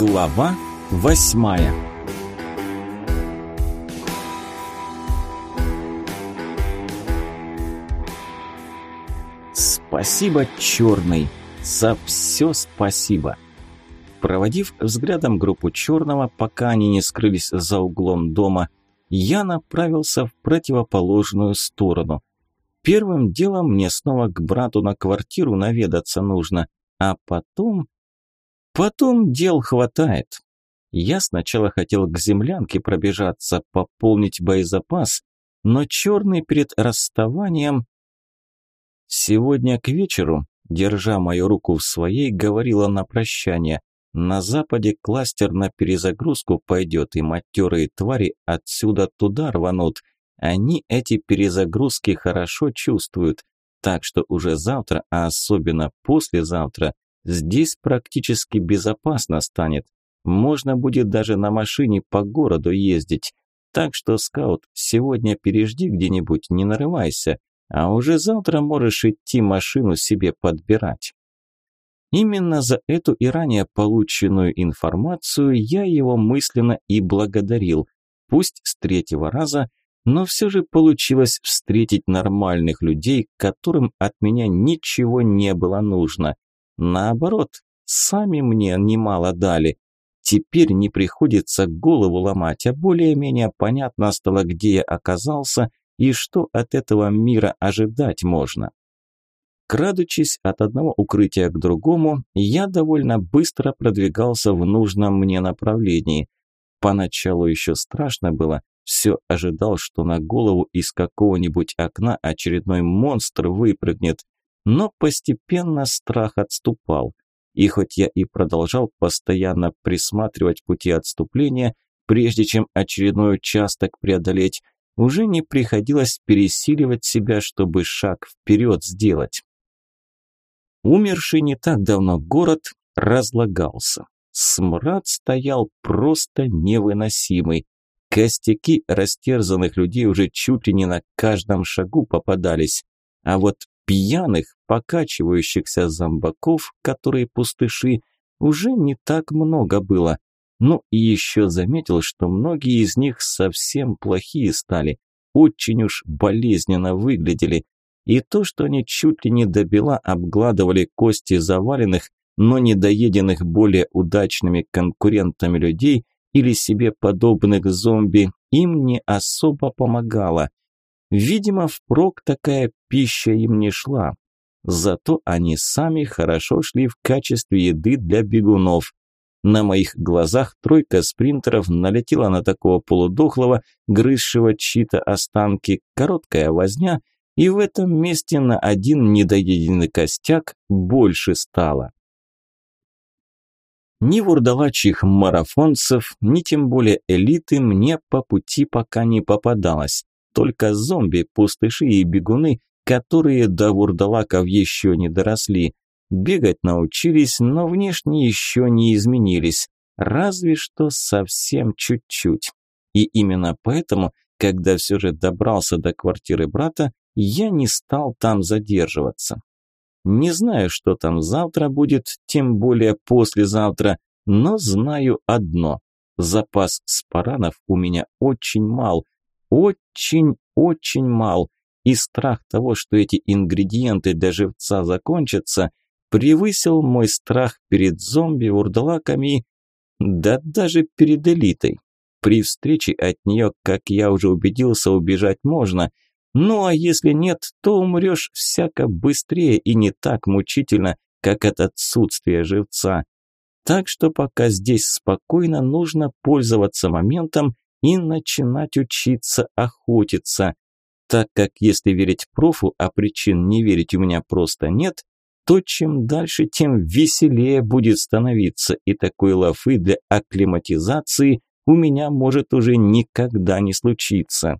Глава восьмая Спасибо, черный, за все спасибо. Проводив взглядом группу черного, пока они не скрылись за углом дома, я направился в противоположную сторону. Первым делом мне снова к брату на квартиру наведаться нужно, а потом Потом дел хватает. Я сначала хотел к землянке пробежаться, пополнить боезапас, но черный перед расставанием... Сегодня к вечеру, держа мою руку в своей, говорила на прощание. На западе кластер на перезагрузку пойдет, и матерые твари отсюда туда рванут. Они эти перезагрузки хорошо чувствуют, так что уже завтра, а особенно послезавтра, Здесь практически безопасно станет. Можно будет даже на машине по городу ездить. Так что, скаут, сегодня пережди где-нибудь, не нарывайся, а уже завтра можешь идти машину себе подбирать. Именно за эту и ранее полученную информацию я его мысленно и благодарил. Пусть с третьего раза, но все же получилось встретить нормальных людей, которым от меня ничего не было нужно – Наоборот, сами мне немало дали. Теперь не приходится голову ломать, а более-менее понятно стало, где я оказался и что от этого мира ожидать можно. Крадучись от одного укрытия к другому, я довольно быстро продвигался в нужном мне направлении. Поначалу еще страшно было, все ожидал, что на голову из какого-нибудь окна очередной монстр выпрыгнет, но постепенно страх отступал. И хоть я и продолжал постоянно присматривать пути отступления, прежде чем очередной участок преодолеть, уже не приходилось пересиливать себя, чтобы шаг вперед сделать. Умерший не так давно город разлагался. Смрад стоял просто невыносимый. Костяки растерзанных людей уже чуть ли не на каждом шагу попадались. А вот Пьяных, покачивающихся зомбаков, которые пустыши, уже не так много было. Ну и еще заметил, что многие из них совсем плохие стали, очень уж болезненно выглядели. И то, что они чуть ли не до бела обгладывали кости заваленных, но недоеденных более удачными конкурентами людей или себе подобных зомби, им не особо помогало. Видимо, впрок такая пища им не шла. Зато они сами хорошо шли в качестве еды для бегунов. На моих глазах тройка спринтеров налетела на такого полудохлого, грызшего чьи-то останки, короткая возня, и в этом месте на один недоеденный костяк больше стало. Ни вурдалачьих марафонцев, ни тем более элиты мне по пути пока не попадалось только зомби, пустыши и бегуны, которые до вурдалаков еще не доросли. Бегать научились, но внешне еще не изменились, разве что совсем чуть-чуть. И именно поэтому, когда все же добрался до квартиры брата, я не стал там задерживаться. Не знаю, что там завтра будет, тем более послезавтра, но знаю одно. Запас спаранов у меня очень мал, очень-очень мал, и страх того, что эти ингредиенты для живца закончатся, превысил мой страх перед зомби, урдалаками, да даже перед элитой. При встрече от нее, как я уже убедился, убежать можно, ну а если нет, то умрешь всяко быстрее и не так мучительно, как от отсутствия живца. Так что пока здесь спокойно, нужно пользоваться моментом и начинать учиться охотиться. Так как если верить профу, а причин не верить у меня просто нет, то чем дальше, тем веселее будет становиться, и такой лафы для акклиматизации у меня может уже никогда не случиться.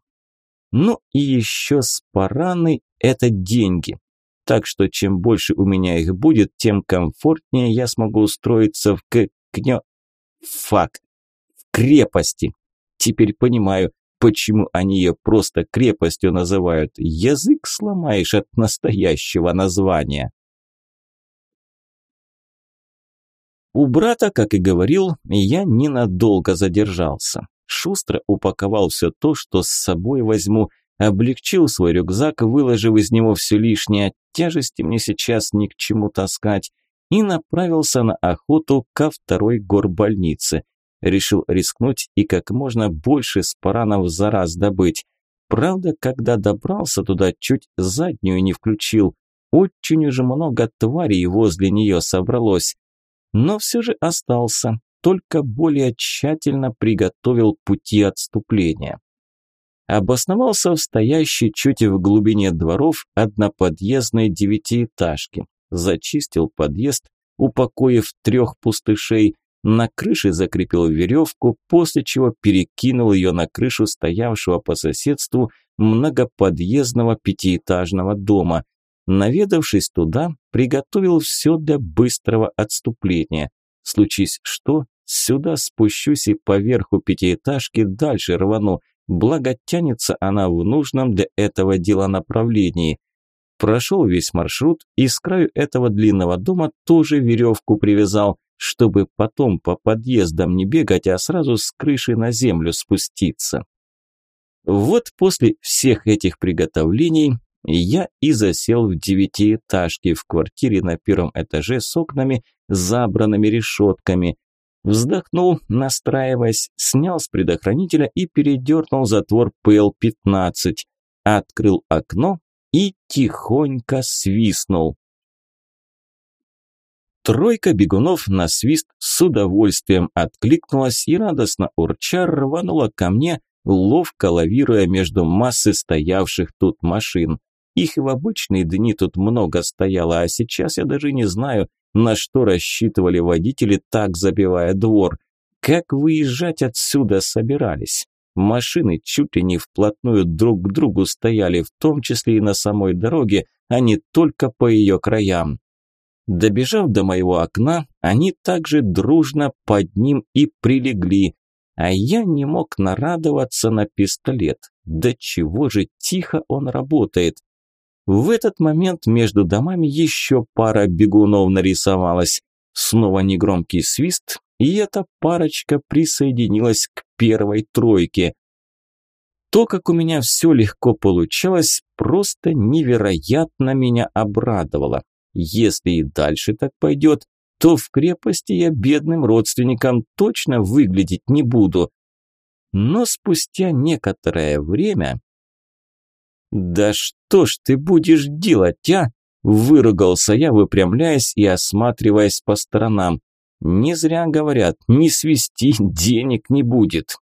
Ну и еще спараны – это деньги. Так что чем больше у меня их будет, тем комфортнее я смогу устроиться в к... кнё... Фак. В крепости. Теперь понимаю, почему они ее просто крепостью называют. Язык сломаешь от настоящего названия. У брата, как и говорил, я ненадолго задержался. Шустро упаковал все то, что с собой возьму, облегчил свой рюкзак, выложив из него все лишнее, тяжести мне сейчас ни к чему таскать, и направился на охоту ко второй горбольнице. Решил рискнуть и как можно больше спаранов за раз добыть. Правда, когда добрался туда, чуть заднюю не включил. Очень уже много тварей возле нее собралось. Но все же остался, только более тщательно приготовил пути отступления. Обосновался в стоящей чуть в глубине дворов одноподъездной девятиэтажки. Зачистил подъезд, упокоив трех пустышей, на крыше закрепил веревку, после чего перекинул ее на крышу стоявшего по соседству многоподъездного пятиэтажного дома. Наведавшись туда, приготовил все для быстрого отступления. Случись что, сюда спущусь и поверху пятиэтажки дальше рвану, благо тянется она в нужном для этого дела направлении. Прошел весь маршрут и с краю этого длинного дома тоже веревку привязал – чтобы потом по подъездам не бегать, а сразу с крыши на землю спуститься. Вот после всех этих приготовлений я и засел в девятиэтажке в квартире на первом этаже с окнами, забранными решетками. Вздохнул, настраиваясь, снял с предохранителя и передернул затвор ПЛ-15, открыл окно и тихонько свистнул. Тройка бегунов на свист с удовольствием откликнулась и радостно урча рванула ко мне, ловко лавируя между массы стоявших тут машин. Их и в обычные дни тут много стояло, а сейчас я даже не знаю, на что рассчитывали водители, так забивая двор. Как выезжать отсюда собирались? Машины чуть ли не вплотную друг к другу стояли, в том числе и на самой дороге, а не только по ее краям. Добежав до моего окна, они также дружно под ним и прилегли, а я не мог нарадоваться на пистолет. Да чего же тихо он работает. В этот момент между домами еще пара бегунов нарисовалась. Снова негромкий свист, и эта парочка присоединилась к первой тройке. То, как у меня все легко получалось, просто невероятно меня обрадовало. Если и дальше так пойдет, то в крепости я бедным родственникам точно выглядеть не буду. Но спустя некоторое время... «Да что ж ты будешь делать, а?» – выругался я, выпрямляясь и осматриваясь по сторонам. «Не зря говорят, не свести денег не будет».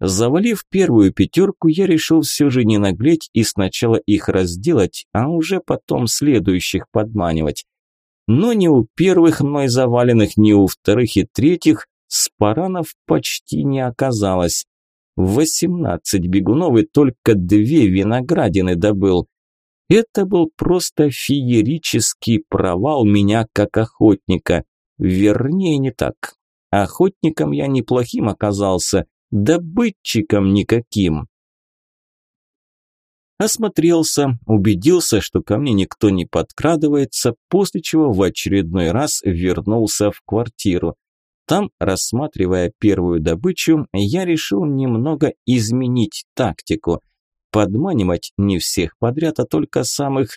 Завалив первую пятерку, я решил все же не наглеть и сначала их разделать, а уже потом следующих подманивать. Но ни у первых мной заваленных, ни у вторых и третьих спаранов почти не оказалось. Восемнадцать бегунов и только две виноградины добыл. Это был просто феерический провал меня как охотника. Вернее, не так. Охотником я неплохим оказался, добытчиком никаким. Осмотрелся, убедился, что ко мне никто не подкрадывается, после чего в очередной раз вернулся в квартиру. Там, рассматривая первую добычу, я решил немного изменить тактику. Подманивать не всех подряд, а только самых...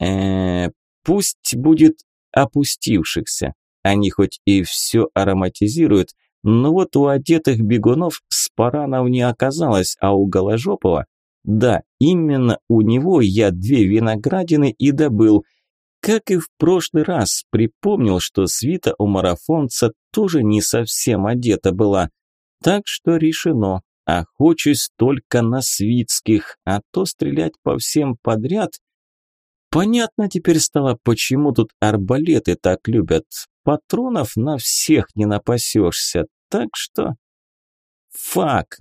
Э, пусть будет опустившихся. Они хоть и все ароматизируют, но вот у одетых бегунов спаранов не оказалось, а у Голожопова, да, именно у него я две виноградины и добыл. Как и в прошлый раз, припомнил, что свита у марафонца тоже не совсем одета была. Так что решено, охочусь только на свитских, а то стрелять по всем подряд. Понятно теперь стало, почему тут арбалеты так любят патронов на всех не напасешься, так что... Фак!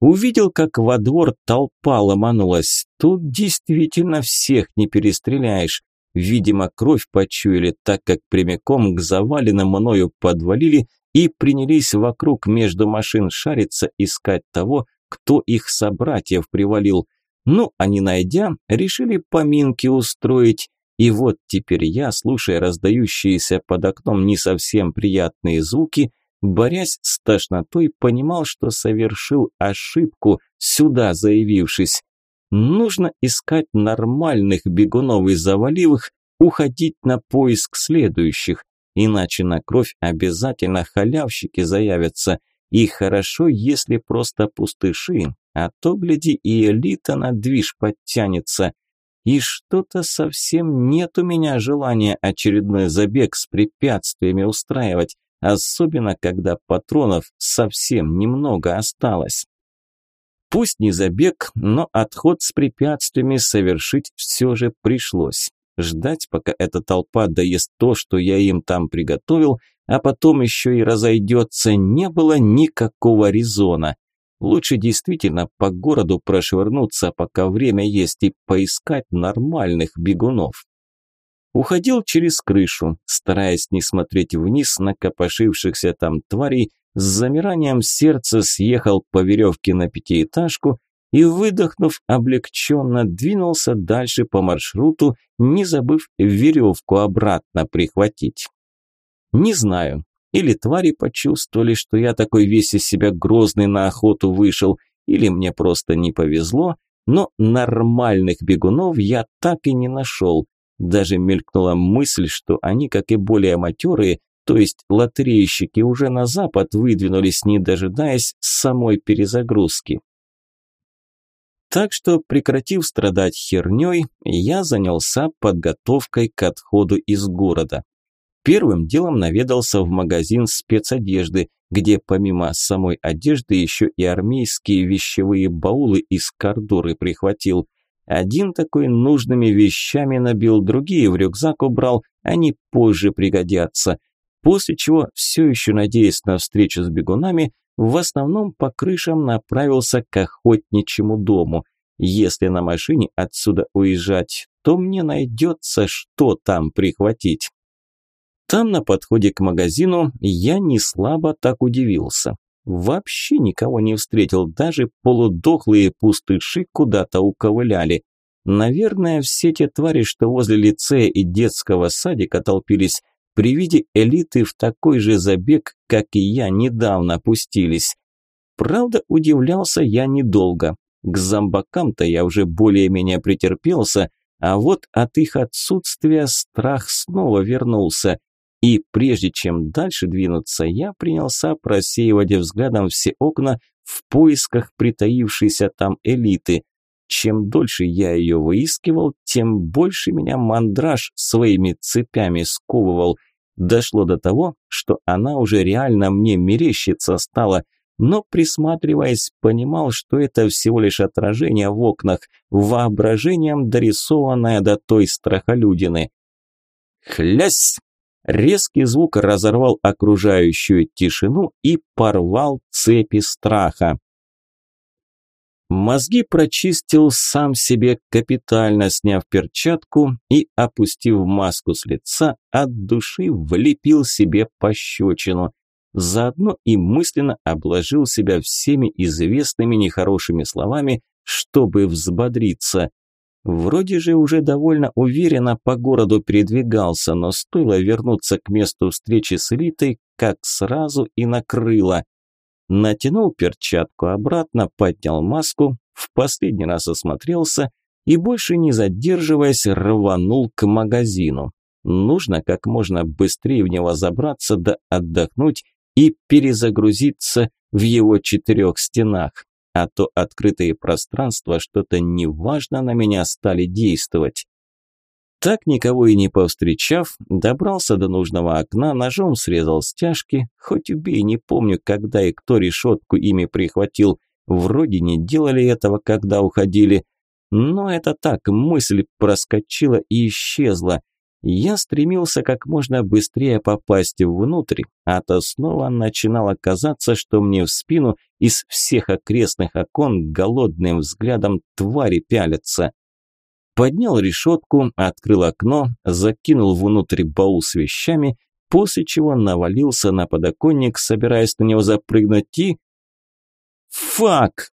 Увидел, как во двор толпа ломанулась. Тут действительно всех не перестреляешь. Видимо, кровь почуяли, так как прямиком к заваленным мною подвалили и принялись вокруг между машин шариться, искать того, кто их собратьев привалил. Ну, а не найдя, решили поминки устроить. И вот теперь я, слушая раздающиеся под окном не совсем приятные звуки, борясь с тошнотой, понимал, что совершил ошибку, сюда заявившись. Нужно искать нормальных бегунов и заваливых, уходить на поиск следующих, иначе на кровь обязательно халявщики заявятся. И хорошо, если просто пустыши, а то, гляди, и элита на движ подтянется. И что-то совсем нет у меня желания очередной забег с препятствиями устраивать, особенно когда патронов совсем немного осталось. Пусть не забег, но отход с препятствиями совершить все же пришлось. Ждать, пока эта толпа доест то, что я им там приготовил, а потом еще и разойдется, не было никакого резона. Лучше действительно по городу прошвырнуться, пока время есть, и поискать нормальных бегунов. Уходил через крышу, стараясь не смотреть вниз на копошившихся там тварей, с замиранием сердца съехал по веревке на пятиэтажку и, выдохнув, облегченно двинулся дальше по маршруту, не забыв веревку обратно прихватить. Не знаю, или твари почувствовали, что я такой весь из себя грозный на охоту вышел, или мне просто не повезло, но нормальных бегунов я так и не нашел. Даже мелькнула мысль, что они, как и более матерые, то есть лотерейщики, уже на запад выдвинулись, не дожидаясь самой перезагрузки. Так что, прекратив страдать херней, я занялся подготовкой к отходу из города. Первым делом наведался в магазин спецодежды, где помимо самой одежды еще и армейские вещевые баулы из кордуры прихватил. Один такой нужными вещами набил, другие в рюкзак убрал, они позже пригодятся. После чего, все еще надеясь на встречу с бегунами, в основном по крышам направился к охотничьему дому. Если на машине отсюда уезжать, то мне найдется, что там прихватить. Там, на подходе к магазину, я не слабо так удивился. Вообще никого не встретил, даже полудохлые пустыши куда-то уковыляли. Наверное, все те твари, что возле лицея и детского садика толпились, при виде элиты в такой же забег, как и я, недавно пустились. Правда, удивлялся я недолго. К зомбакам-то я уже более-менее претерпелся, а вот от их отсутствия страх снова вернулся. И прежде чем дальше двинуться, я принялся просеивать взглядом все окна в поисках притаившейся там элиты. Чем дольше я ее выискивал, тем больше меня мандраж своими цепями сковывал. Дошло до того, что она уже реально мне мерещиться стала, но, присматриваясь, понимал, что это всего лишь отражение в окнах, воображением дорисованное до той страхолюдины. «Хлясь!» Резкий звук разорвал окружающую тишину и порвал цепи страха. Мозги прочистил сам себе капитально, сняв перчатку и, опустив маску с лица, от души влепил себе пощечину. Заодно и мысленно обложил себя всеми известными нехорошими словами, чтобы взбодриться. Вроде же уже довольно уверенно по городу передвигался, но стоило вернуться к месту встречи с элитой, как сразу и накрыло. Натянул перчатку обратно, поднял маску, в последний раз осмотрелся и, больше не задерживаясь, рванул к магазину. Нужно как можно быстрее в него забраться да отдохнуть и перезагрузиться в его четырех стенах а то открытые пространства что-то неважно на меня стали действовать. Так, никого и не повстречав, добрался до нужного окна, ножом срезал стяжки, хоть убей, не помню, когда и кто решетку ими прихватил, вроде не делали этого, когда уходили, но это так, мысль проскочила и исчезла, я стремился как можно быстрее попасть внутрь, а то снова начинало казаться, что мне в спину из всех окрестных окон голодным взглядом твари пялятся. Поднял решетку, открыл окно, закинул внутрь баул с вещами, после чего навалился на подоконник, собираясь на него запрыгнуть и... Фак!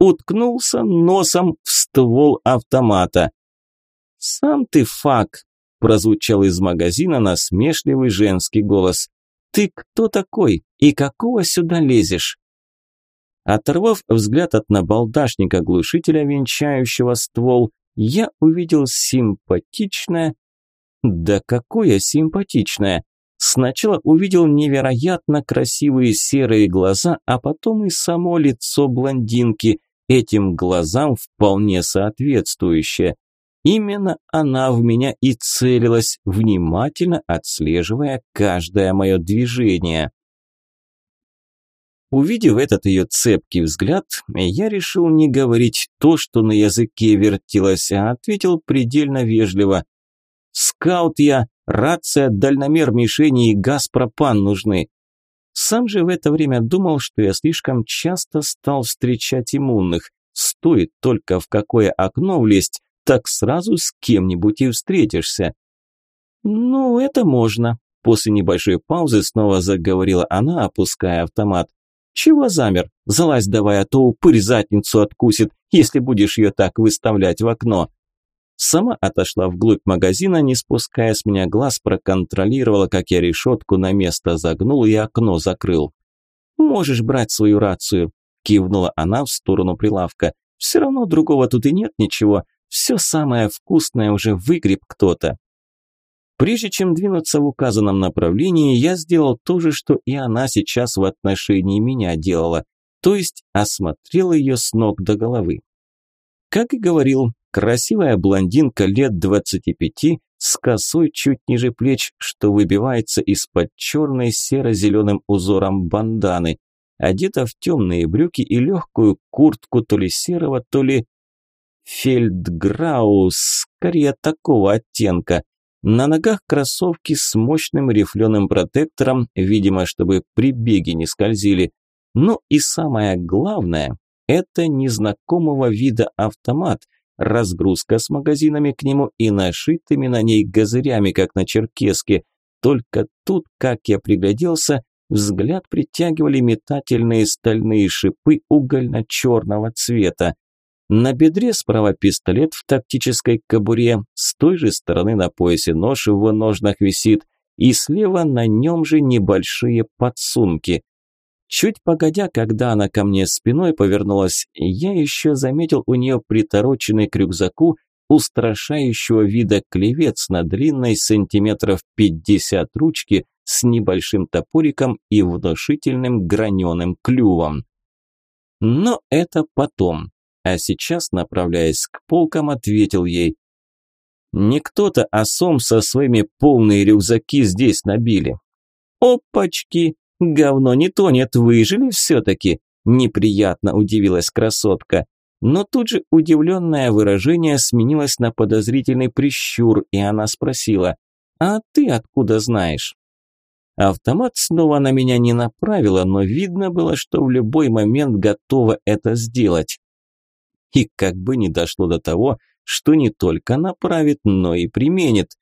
Уткнулся носом в ствол автомата. «Сам ты фак!» – прозвучал из магазина насмешливый женский голос. «Ты кто такой и какого сюда лезешь?» Оторвав взгляд от набалдашника глушителя, венчающего ствол, я увидел симпатичное... Да какое симпатичное! Сначала увидел невероятно красивые серые глаза, а потом и само лицо блондинки, этим глазам вполне соответствующее. Именно она в меня и целилась, внимательно отслеживая каждое мое движение. Увидев этот ее цепкий взгляд, я решил не говорить то, что на языке вертелось, а ответил предельно вежливо. «Скаут я, рация, дальномер мишени и газ пропан нужны». Сам же в это время думал, что я слишком часто стал встречать иммунных. Стоит только в какое окно влезть, так сразу с кем-нибудь и встретишься. «Ну, это можно», – после небольшой паузы снова заговорила она, опуская автомат. «Чего замер? Залазь давай, а то упырь задницу откусит, если будешь ее так выставлять в окно». Сама отошла вглубь магазина, не спуская с меня глаз, проконтролировала, как я решетку на место загнул и окно закрыл. «Можешь брать свою рацию», – кивнула она в сторону прилавка. «Все равно другого тут и нет ничего. Все самое вкусное уже выгреб кто-то. Прежде чем двинуться в указанном направлении, я сделал то же, что и она сейчас в отношении меня делала, то есть осмотрел ее с ног до головы. Как и говорил, красивая блондинка лет 25 с косой чуть ниже плеч, что выбивается из-под черной серо-зеленым узором банданы, одета в темные брюки и легкую куртку то ли серого, то ли Фельдграус, скорее такого оттенка. На ногах кроссовки с мощным рифленым протектором, видимо, чтобы при беге не скользили. Ну и самое главное, это незнакомого вида автомат, разгрузка с магазинами к нему и нашитыми на ней газырями, как на черкеске. Только тут, как я пригляделся, взгляд притягивали метательные стальные шипы угольно-черного цвета. На бедре справа пистолет в тактической кобуре, с той же стороны на поясе нож в ножнах висит, и слева на нем же небольшие подсумки. Чуть погодя, когда она ко мне спиной повернулась, я еще заметил у нее притороченный к рюкзаку устрашающего вида клевец на длинной сантиметров 50 ручки с небольшим топориком и внушительным граненым клювом. Но это потом а сейчас, направляясь к полкам, ответил ей. «Не кто-то, а сом со своими полные рюкзаки здесь набили». «Опачки! Говно не тонет, выжили все-таки!» Неприятно удивилась красотка. Но тут же удивленное выражение сменилось на подозрительный прищур, и она спросила, «А ты откуда знаешь?» Автомат снова на меня не направила, но видно было, что в любой момент готова это сделать и как бы не дошло до того, что не только направит, но и применит.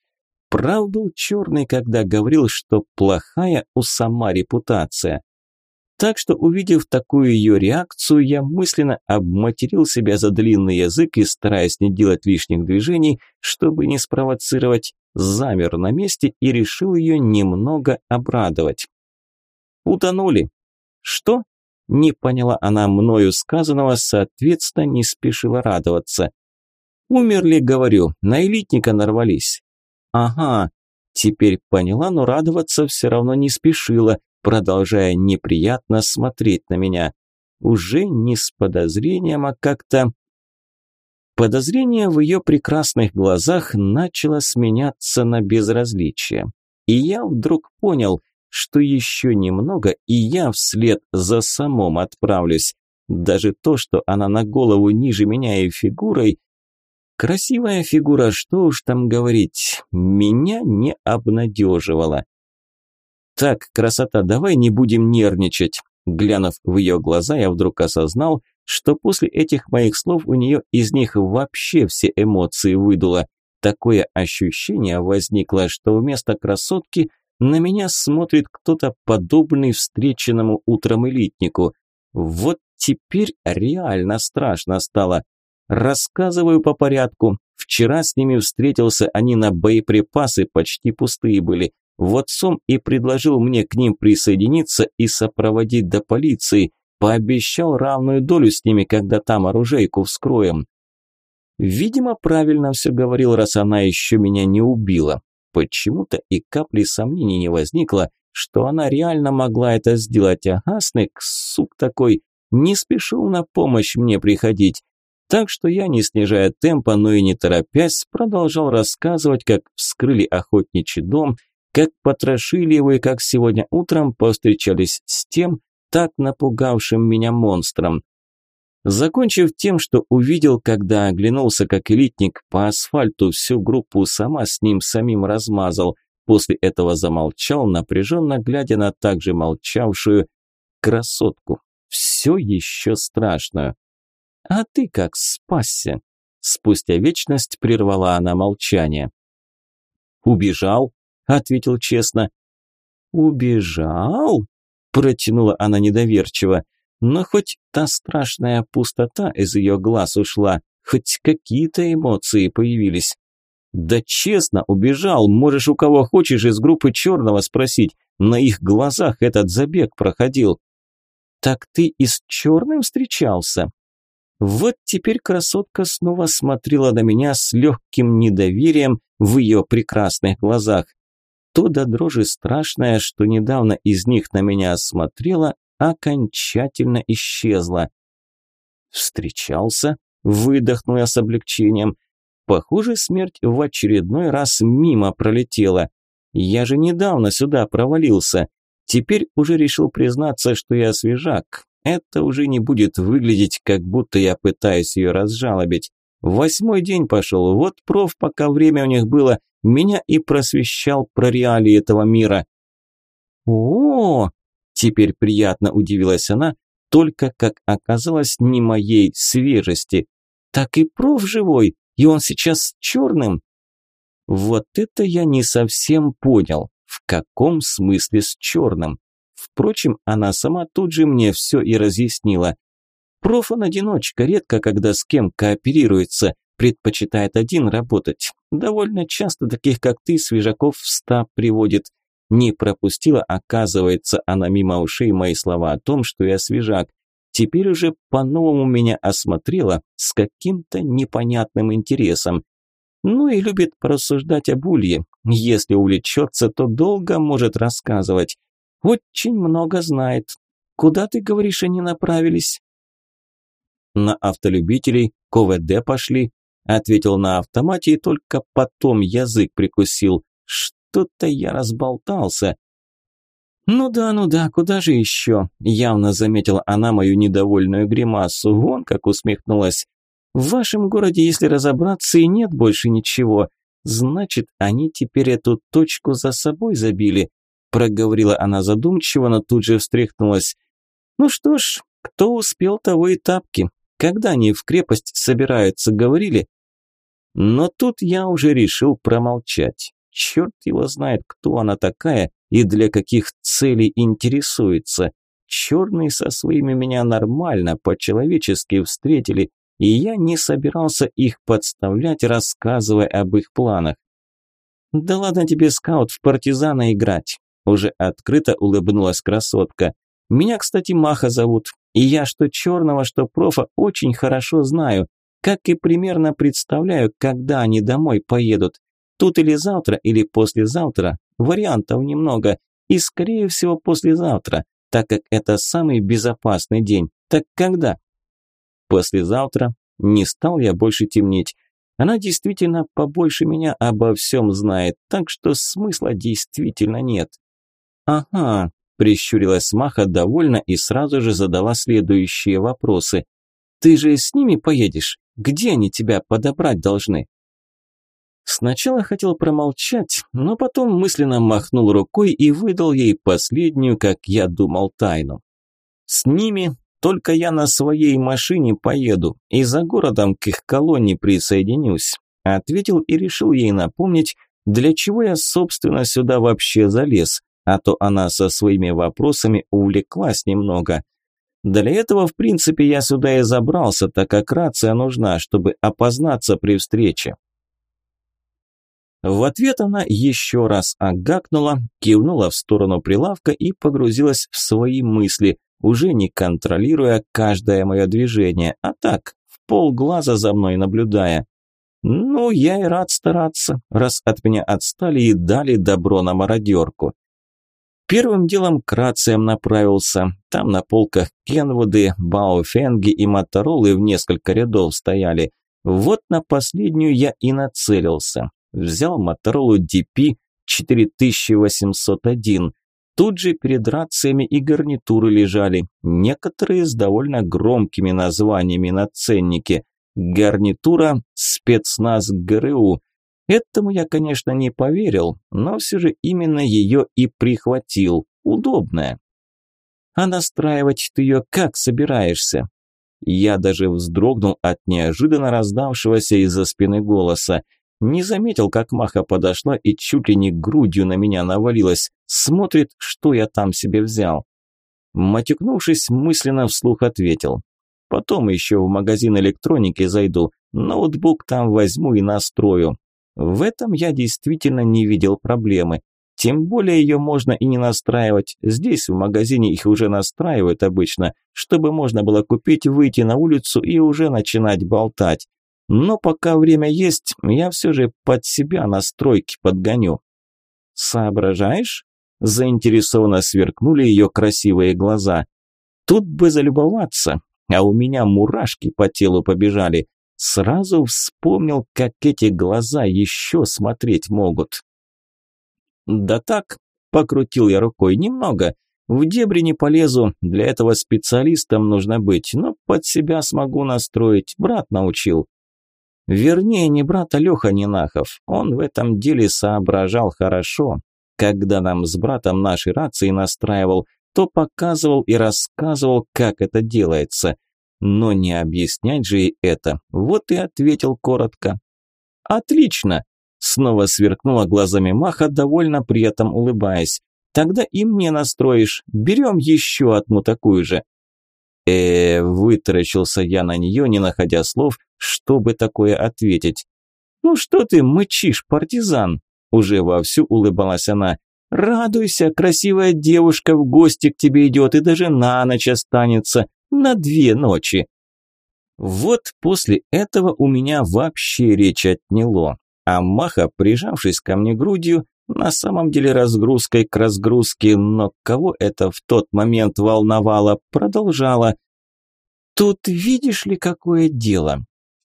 Прав был черный, когда говорил, что плохая у сама репутация. Так что, увидев такую ее реакцию, я мысленно обматерил себя за длинный язык и, стараясь не делать лишних движений, чтобы не спровоцировать, замер на месте и решил ее немного обрадовать. Утонули. Что? Не поняла она мною сказанного, соответственно, не спешила радоваться. «Умерли, говорю, на элитника нарвались». «Ага», теперь поняла, но радоваться все равно не спешила, продолжая неприятно смотреть на меня. Уже не с подозрением, а как-то... Подозрение в ее прекрасных глазах начало сменяться на безразличие. И я вдруг понял, что еще немного, и я вслед за самом отправлюсь. Даже то, что она на голову ниже меня и фигурой... Красивая фигура, что уж там говорить, меня не обнадеживала. «Так, красота, давай не будем нервничать». Глянув в ее глаза, я вдруг осознал, что после этих моих слов у нее из них вообще все эмоции выдуло. Такое ощущение возникло, что вместо красотки – на меня смотрит кто-то подобный встреченному утром элитнику. Вот теперь реально страшно стало. Рассказываю по порядку. Вчера с ними встретился, они на боеприпасы почти пустые были. Вот Сом и предложил мне к ним присоединиться и сопроводить до полиции. Пообещал равную долю с ними, когда там оружейку вскроем. Видимо, правильно все говорил, раз она еще меня не убила. Почему-то и капли сомнений не возникло, что она реально могла это сделать, а Гаснек, сук такой, не спешил на помощь мне приходить. Так что я, не снижая темпа, но и не торопясь, продолжал рассказывать, как вскрыли охотничий дом, как потрошили его и как сегодня утром повстречались с тем, так напугавшим меня монстром. Закончив тем, что увидел, когда оглянулся как элитник по асфальту, всю группу сама с ним самим размазал. После этого замолчал, напряженно глядя на также молчавшую красотку. Все еще страшную. «А ты как спасся?» Спустя вечность прервала она молчание. «Убежал?» – ответил честно. «Убежал?» – протянула она недоверчиво. Но хоть та страшная пустота из ее глаз ушла, хоть какие-то эмоции появились. «Да честно, убежал, можешь у кого хочешь из группы черного спросить. На их глазах этот забег проходил». «Так ты и с черным встречался?» Вот теперь красотка снова смотрела на меня с легким недоверием в ее прекрасных глазах. То до дрожи страшное, что недавно из них на меня смотрела, окончательно исчезла. «Встречался?» – выдохнул я с облегчением. Похоже, смерть в очередной раз мимо пролетела. Я же недавно сюда провалился. Теперь уже решил признаться, что я свежак, это уже не будет выглядеть, как будто я пытаюсь ее разжалобить. Восьмой день пошел, вот проф, пока время у них было, меня и просвещал про реалии этого мира. О, теперь приятно удивилась она, только, как оказалось, не моей свежести. Так и проф живой, и он сейчас черным. Вот это я не совсем понял. В каком смысле с черным? Впрочем, она сама тут же мне все и разъяснила. Проф он одиночка, редко когда с кем кооперируется, предпочитает один работать. Довольно часто таких, как ты, свежаков в стаб приводит. Не пропустила, оказывается, она мимо ушей мои слова о том, что я свежак. Теперь уже по-новому меня осмотрела с каким-то непонятным интересом. Ну и любит порассуждать об улье. Если увлечется, то долго может рассказывать. Очень много знает. Куда, ты говоришь, они направились? На автолюбителей КВД пошли, ответил на автомате и только потом язык прикусил. Что-то я разболтался. «Ну да, ну да, куда же еще?» – явно заметила она мою недовольную гримасу. Вон как усмехнулась. «В вашем городе, если разобраться, и нет больше ничего. Значит, они теперь эту точку за собой забили проговорила она задумчиво, но тут же встряхнулась. Ну что ж, кто успел, того и тапки. Когда они в крепость собираются, говорили? Но тут я уже решил промолчать. Черт его знает, кто она такая и для каких целей интересуется. Черные со своими меня нормально, по-человечески встретили, и я не собирался их подставлять, рассказывая об их планах. «Да ладно тебе, скаут, в партизана играть. Уже открыто улыбнулась красотка. Меня, кстати, Маха зовут. И я что черного, что профа очень хорошо знаю. Как и примерно представляю, когда они домой поедут. Тут или завтра, или послезавтра. Вариантов немного. И скорее всего послезавтра, так как это самый безопасный день. Так когда? Послезавтра. Не стал я больше темнеть. Она действительно побольше меня обо всем знает, так что смысла действительно нет. «Ага», – прищурилась Маха довольно и сразу же задала следующие вопросы. «Ты же с ними поедешь? Где они тебя подобрать должны?» Сначала хотел промолчать, но потом мысленно махнул рукой и выдал ей последнюю, как я думал, тайну. «С ними только я на своей машине поеду и за городом к их колонии присоединюсь», ответил и решил ей напомнить, для чего я, собственно, сюда вообще залез а то она со своими вопросами увлеклась немного. Для этого, в принципе, я сюда и забрался, так как рация нужна, чтобы опознаться при встрече. В ответ она еще раз агакнула, кивнула в сторону прилавка и погрузилась в свои мысли, уже не контролируя каждое мое движение, а так, в полглаза за мной наблюдая. Ну, я и рад стараться, раз от меня отстали и дали добро на мародерку. Первым делом к рациям направился. Там на полках Кенвуды, Баофенги и Моторолы в несколько рядов стояли. Вот на последнюю я и нацелился. Взял Моторолу DP 4801. Тут же перед рациями и гарнитуры лежали, некоторые с довольно громкими названиями на ценнике. Гарнитура спецназ ГРУ. Этому я, конечно, не поверил, но все же именно ее и прихватил. Удобная. А настраивать ты ее как собираешься? Я даже вздрогнул от неожиданно раздавшегося из-за спины голоса. Не заметил, как Маха подошла и чуть ли не грудью на меня навалилась. Смотрит, что я там себе взял. Матюкнувшись, мысленно вслух ответил. Потом еще в магазин электроники зайду, ноутбук там возьму и настрою. В этом я действительно не видел проблемы. Тем более ее можно и не настраивать. Здесь в магазине их уже настраивают обычно, чтобы можно было купить, выйти на улицу и уже начинать болтать. Но пока время есть, я все же под себя настройки подгоню. Соображаешь? Заинтересованно сверкнули ее красивые глаза. Тут бы залюбоваться, а у меня мурашки по телу побежали. Сразу вспомнил, как эти глаза еще смотреть могут. Да так, покрутил я рукой немного. В дебри не полезу, для этого специалистом нужно быть, но под себя смогу настроить, брат научил. Вернее, не брат, а Леха Нинахов. Он в этом деле соображал хорошо. Когда нам с братом наши рации настраивал, то показывал и рассказывал, как это делается. Но не объяснять же и это. Вот и ответил коротко. «Отлично!» Снова сверкнула глазами Маха, довольно при этом улыбаясь. «Тогда и мне настроишь. Берем еще одну такую же э вытаращился я на нее, не находя слов, чтобы такое ответить. «Ну что ты мычишь, партизан?» Уже вовсю улыбалась она. «Радуйся, красивая девушка в гости к тебе идет и даже на ночь останется, на две ночи». Вот после этого у меня вообще речь отняло, а Маха, прижавшись ко мне грудью, на самом деле разгрузкой к разгрузке, но кого это в тот момент волновало, продолжала. «Тут видишь ли, какое дело?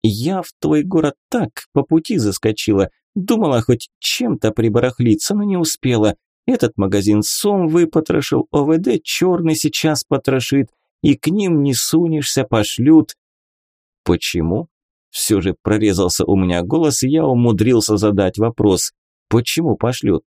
Я в твой город так, по пути заскочила, думала хоть чем-то прибарахлиться, но не успела. Этот магазин сом выпотрошил, ОВД черный сейчас потрошит, и к ним не сунешься, пошлют». «Почему?» Все же прорезался у меня голос, и я умудрился задать вопрос. Почему пошлют?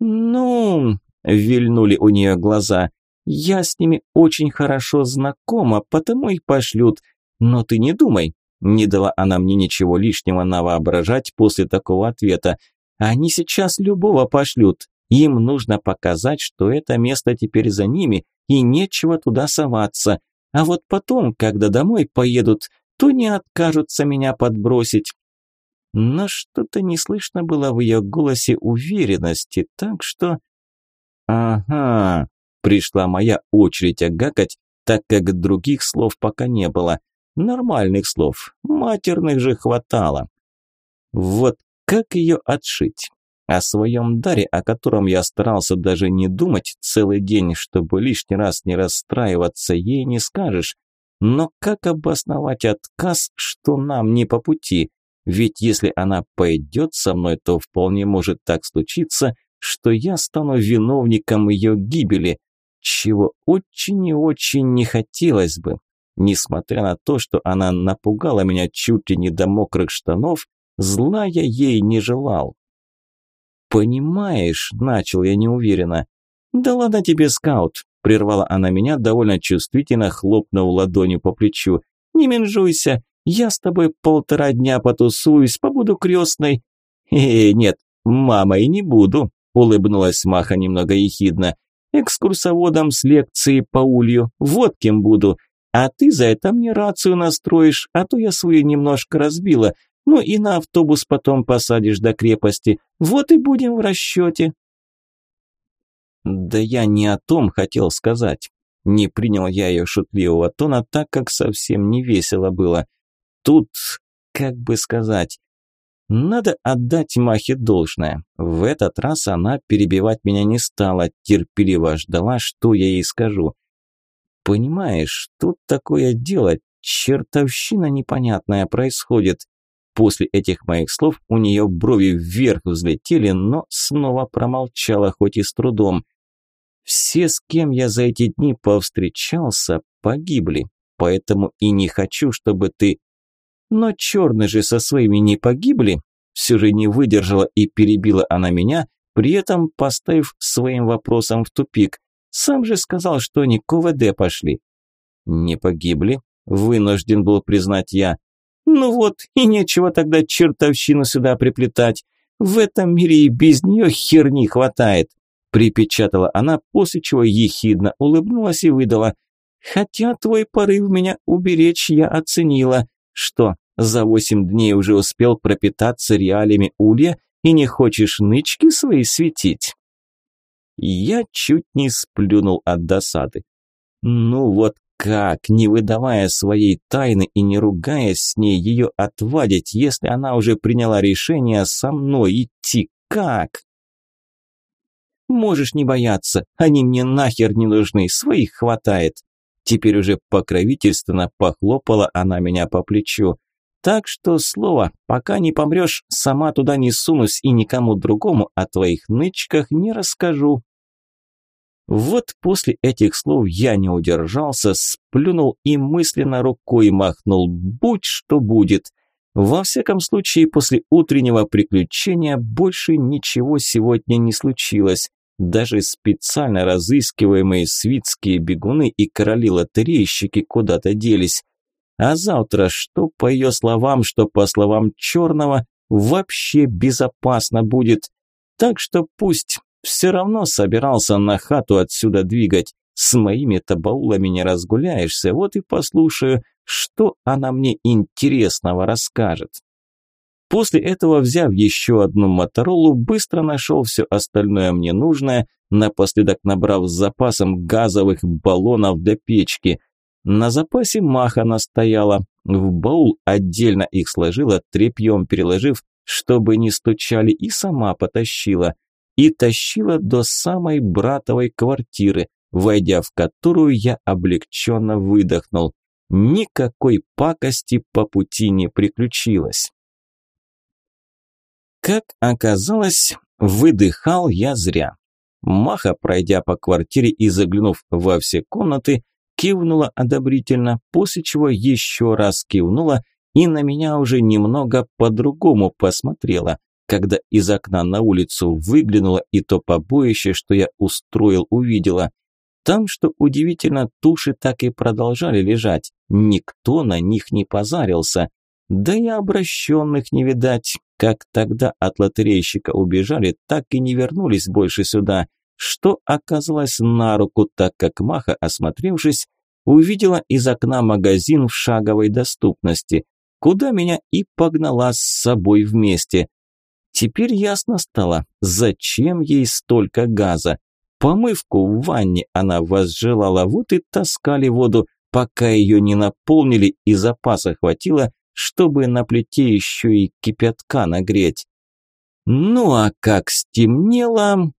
Ну, вильнули у нее глаза. Я с ними очень хорошо знакома, потому и пошлют. Но ты не думай. Не дала она мне ничего лишнего навоображать после такого ответа. Они сейчас любого пошлют. Им нужно показать, что это место теперь за ними, и нечего туда соваться. А вот потом, когда домой поедут, то не откажутся меня подбросить но что-то не слышно было в ее голосе уверенности, так что... Ага, пришла моя очередь огакать, так как других слов пока не было. Нормальных слов, матерных же хватало. Вот как ее отшить? О своем даре, о котором я старался даже не думать целый день, чтобы лишний раз не расстраиваться, ей не скажешь. Но как обосновать отказ, что нам не по пути? Ведь если она пойдет со мной, то вполне может так случиться, что я стану виновником ее гибели, чего очень и очень не хотелось бы. Несмотря на то, что она напугала меня чуть ли не до мокрых штанов, зла я ей не желал. «Понимаешь», – начал я неуверенно. «Да ладно тебе, скаут», – прервала она меня, довольно чувствительно хлопнув ладонью по плечу. «Не менжуйся, я с тобой полтора дня потусуюсь, побуду крестной». «Э, нет, мама и не буду», – улыбнулась Маха немного ехидно. экскурсоводом с лекции по улью, вот кем буду. А ты за это мне рацию настроишь, а то я свою немножко разбила. Ну и на автобус потом посадишь до крепости. Вот и будем в расчете. Да я не о том хотел сказать. Не принял я ее шутливого тона, так как совсем не весело было. Тут, как бы сказать, надо отдать Махе должное. В этот раз она перебивать меня не стала, терпеливо ждала, что я ей скажу. Понимаешь, тут такое дело, чертовщина непонятная происходит. После этих моих слов у нее брови вверх взлетели, но снова промолчала, хоть и с трудом. Все, с кем я за эти дни повстречался, погибли, поэтому и не хочу, чтобы ты но черные же со своими не погибли. Все же не выдержала и перебила она меня, при этом поставив своим вопросом в тупик. Сам же сказал, что они к ОВД пошли. Не погибли, вынужден был признать я. Ну вот, и нечего тогда чертовщину сюда приплетать. В этом мире и без нее херни хватает. Припечатала она, после чего ехидно улыбнулась и выдала. Хотя твой порыв меня уберечь я оценила. Что, за восемь дней уже успел пропитаться реалиями улья и не хочешь нычки свои светить? Я чуть не сплюнул от досады. Ну вот как, не выдавая своей тайны и не ругаясь с ней, ее отвадить, если она уже приняла решение со мной идти? Как? Можешь не бояться, они мне нахер не нужны, своих хватает. Теперь уже покровительственно похлопала она меня по плечу. Так что слово, пока не помрешь, сама туда не сунусь и никому другому о твоих нычках не расскажу. Вот после этих слов я не удержался, сплюнул и мысленно рукой махнул. Будь что будет. Во всяком случае, после утреннего приключения больше ничего сегодня не случилось. Даже специально разыскиваемые свитские бегуны и короли-лотерейщики куда-то делись. А завтра, что по ее словам, что по словам Черного, вообще безопасно будет. Так что пусть все равно собирался на хату отсюда двигать. С моими-то баулами не разгуляешься, вот и послушаю, что она мне интересного расскажет. После этого, взяв еще одну Моторолу, быстро нашел все остальное мне нужное, напоследок набрав с запасом газовых баллонов для печки. На запасе маха настояла, в баул отдельно их сложила, тряпьем переложив, чтобы не стучали, и сама потащила. И тащила до самой братовой квартиры, войдя в которую я облегченно выдохнул. Никакой пакости по пути не приключилось. Как оказалось, выдыхал я зря. Маха, пройдя по квартире и заглянув во все комнаты, кивнула одобрительно, после чего еще раз кивнула и на меня уже немного по-другому посмотрела, когда из окна на улицу выглянула и то побоище, что я устроил, увидела. Там, что удивительно, туши так и продолжали лежать, никто на них не позарился. Да и обращенных не видать, как тогда от лотерейщика убежали, так и не вернулись больше сюда, что оказалось на руку, так как Маха, осмотревшись, увидела из окна магазин в шаговой доступности, куда меня и погнала с собой вместе. Теперь ясно стало, зачем ей столько газа. Помывку в ванне она возжелала, вот и таскали воду, пока ее не наполнили и запаса хватило, чтобы на плите еще и кипятка нагреть. Ну а как стемнело,